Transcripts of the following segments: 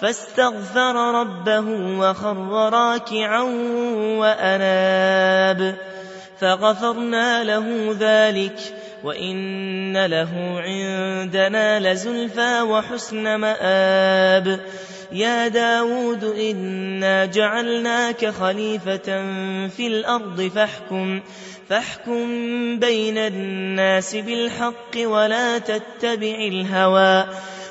فاستغفر ربه وخر راكعا وأناب. فغفرنا له ذلك وإن له عندنا لزلفى وحسن مآب. يا داود إنا جعلناك خليفة في الأرض فاحكم فاحكم بين الناس بالحق ولا تتبع الهوى.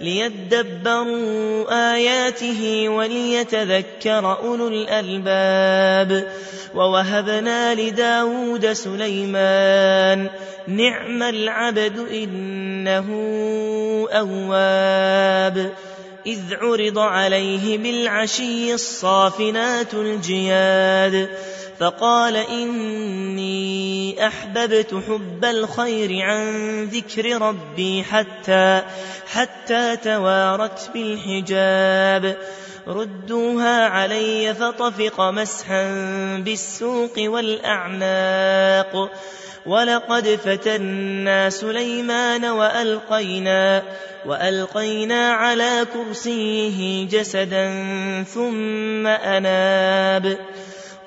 ليدبروا آياته وليتذكر أولو الألباب. ووهبنا لداود سليمان نعم العبد إنه أواب. إذ عرض عليه بالعشي الصافنات الجياد. فقال إني أحببت حب الخير عن ذكر ربي حتى حتى توارت بالحجاب. ردوها علي فطفق مسحا بالسوق والأعناق. ولقد فتنا سليمان وألقينا وألقينا على كرسيه جسدا ثم أناب.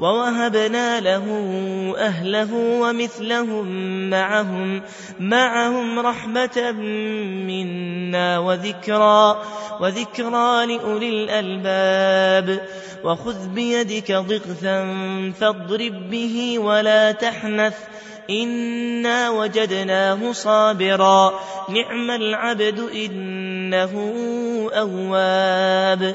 ووهبنا له أهله ومثلهم معهم معهم رحمة منا وذكرى وذكرى لأولي الألباب. وخذ بيدك ضغثا فاضرب به ولا تحنث إنا وجدناه صابرا. نعم العبد إنه أواب.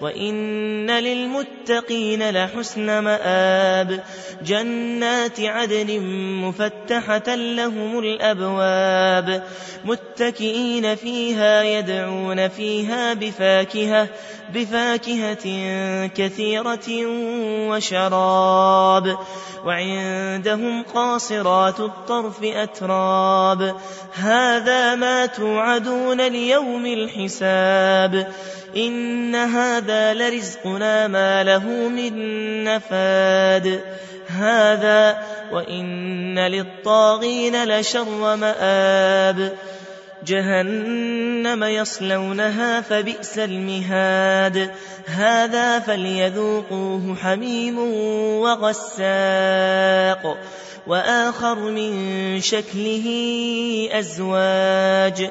وإن للمتقين لحسن مآب جنات عدن مفتحة لهم الأبواب متكئين فيها يدعون فيها بفاكهة بفاكهة كثيرة وشراب وعندهم قاصرات الطرف أتراب هذا ما توعدون ليوم الحساب إن هذا لرزقنا ما له من نفاد هذا وإن للطاغين لشر مآب جهنم يصلونها فبئس المهاد هذا فليذوقوه حميم وغساق وآخر من شكله أزواج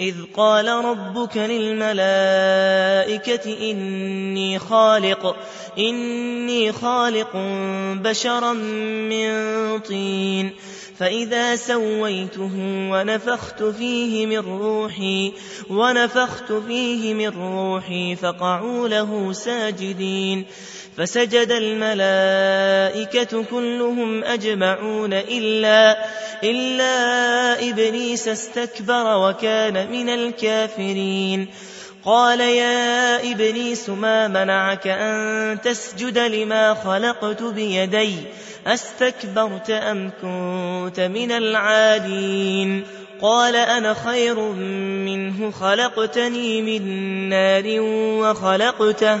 إذ قال ربك للملائكة إني خالق إني خالق بشرا من طين فإذا سويته ونفخت فيه من روحي ونفخت فيه من روحي فقعوا له ساجدين. فسجد الملائكة كلهم أجمعون إلا إلا إبليس استكبر وكان من الكافرين. قال يا إبليس ما منعك أن تسجد لما خلقت بيدي؟ أستكبرت أم كنت من العالين قال أنا خير منه خلقتني من نار وخلقته,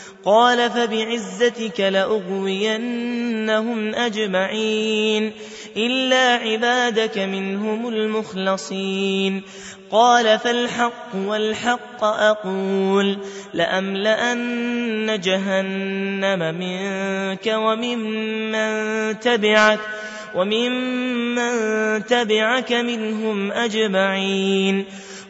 قال فبعزتك لأغوينهم أجمعين إلا عبادك منهم المخلصين قال فالحق والحق أقول لأملأن جهنم منك وممن تبعك وممن تبعك منهم أجمعين